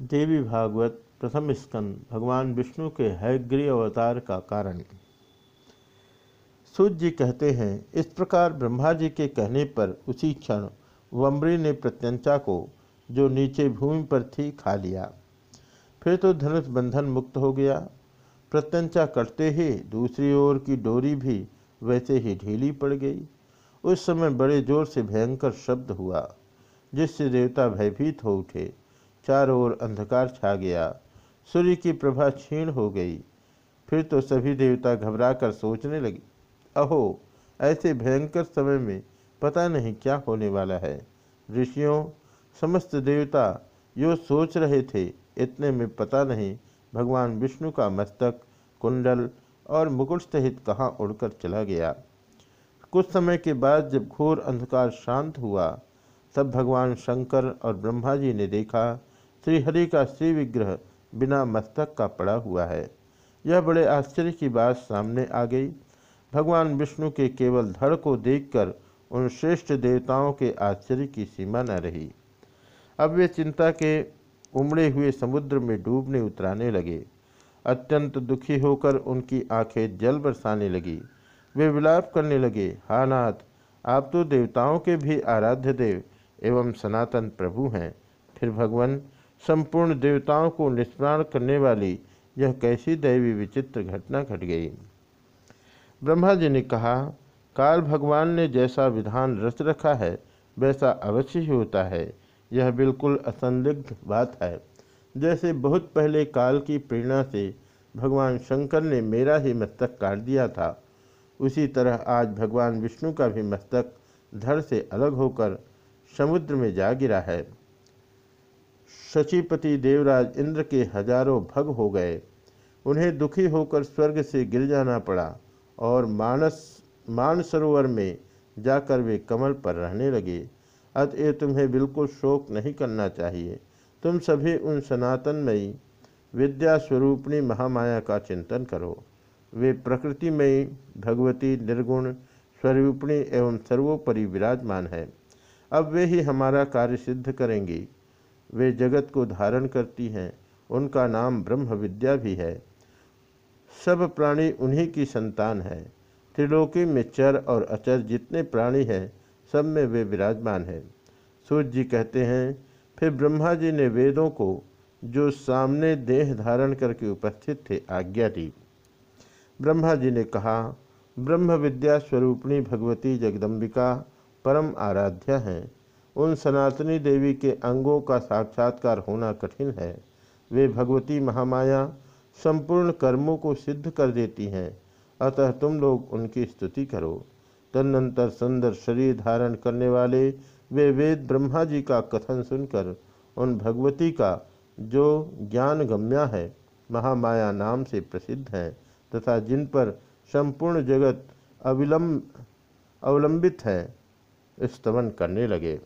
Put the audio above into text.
देवी भागवत प्रथम स्कंद, भगवान विष्णु के हैग्री अवतार का कारण। सूर्य जी कहते हैं, इस प्रकार ब्रह्मा जी के कहने पर उसी क्षण वम्बरी ने प्रत्यंचा को, जो नीचे भूमि पर थी, खा लिया। फिर तो धनुष बंधन मुक्त हो गया। प्रत्यंचा कटते ही दूसरी ओर की डोरी भी वैसे ही ढीली पड़ गई। उस समय बड़े ज़ोर से भयंकर शब्द हुआ, जिससे देवता भयभीत हो उठे। चारों ओर अंधकार छा गया। सूर्य की प्रभा क्षीण हो गई। फिर तो सभी देवता घबराकर सोचने लगे, अहो, ऐसे भयंकर समय में पता नहीं क्या होने वाला है। ऋषियों, समस्त देवता यो सोच रहे थे, इतने में पता नहीं भगवान विष्णु का मस्तक, कुंडल और मुकुट सहित कहाँ उड़कर चला गया। कुछ समय के बाद जब घोर अंधकार शांत हुआ, तब भगवान शंकर और ब्रह्मा जी ने देखा श्रीहरि का श्री विग्रह बिना मस्तक का पड़ा हुआ है। यह बड़े आश्चर्य की बात सामने आ गई। भगवान विष्णु के केवल धड़ को देखकर उन श्रेष्ठ देवताओं के आश्चर्य की सीमा न रही। अब वे चिंता के उमड़े हुए समुद्र में डूबने उतराने लगे। अत्यंत दुखी होकर उनकी आँखें जल बरसाने लगी। वे विलाप करने लगे, हा नाथ, आप तो देवताओं के भी आराध्य देव एवं सनातन प्रभु हैं। फिर भगवान संपूर्ण देवताओं को निष्प्राण करने वाली यह कैसी दैवी विचित्र घटना घट गई। ब्रह्मा जी ने कहा, काल भगवान ने जैसा विधान रच रखा है, वैसा अवश्य ही होता है। यह बिल्कुल असंदिग्ध बात है। जैसे बहुत पहले काल की प्रेरणा से भगवान शंकर ने मेरा ही मस्तक काट दिया था, उसी तरह आज भगवान विष्णु का भी मस्तक धड़ से अलग होकर समुद्र में जा गिरा है। शचीपति देवराज इंद्र के हज़ारों भग हो गए। उन्हें दुखी होकर स्वर्ग से गिर जाना पड़ा और मानस, मानसरोवर में जाकर वे कमल पर रहने लगे। अतएव तुम्हें बिल्कुल शोक नहीं करना चाहिए। तुम सभी उन सनातनमयी विद्या स्वरूपणी महामाया का चिंतन करो। वे प्रकृतिमयी, भगवती, निर्गुण, स्वरूपणी एवं सर्वोपरि विराजमान है। अब वे ही हमारा कार्य सिद्ध करेंगी। वे जगत को धारण करती हैं। उनका नाम ब्रह्म विद्या भी है। सब प्राणी उन्हीं की संतान है। त्रिलोकी में चर और अचर जितने प्राणी हैं, सब में वे विराजमान हैं। सूर्य जी कहते हैं, फिर ब्रह्मा जी ने वेदों को, जो सामने देह धारण करके उपस्थित थे, आज्ञा दी। ब्रह्मा जी ने कहा ब्रह्म विद्या स्वरूपणी भगवती जगदम्बिका परम आराध्या हैं। उन सनातनी देवी के अंगों का साक्षात्कार होना कठिन है। वे भगवती महामाया, संपूर्ण कर्मों को सिद्ध कर देती हैं। अतः तुम लोग उनकी स्तुति करो। तदनंतर सुंदर शरीर धारण करने वाले वे वेद ब्रह्मा जी का कथन सुनकर उन भगवती का जो ज्ञान गम्या है, महामाया नाम से प्रसिद्ध है तथा जिन पर संपूर्ण जगत अविलंब, अवलंबित है स्तवन करने लगे।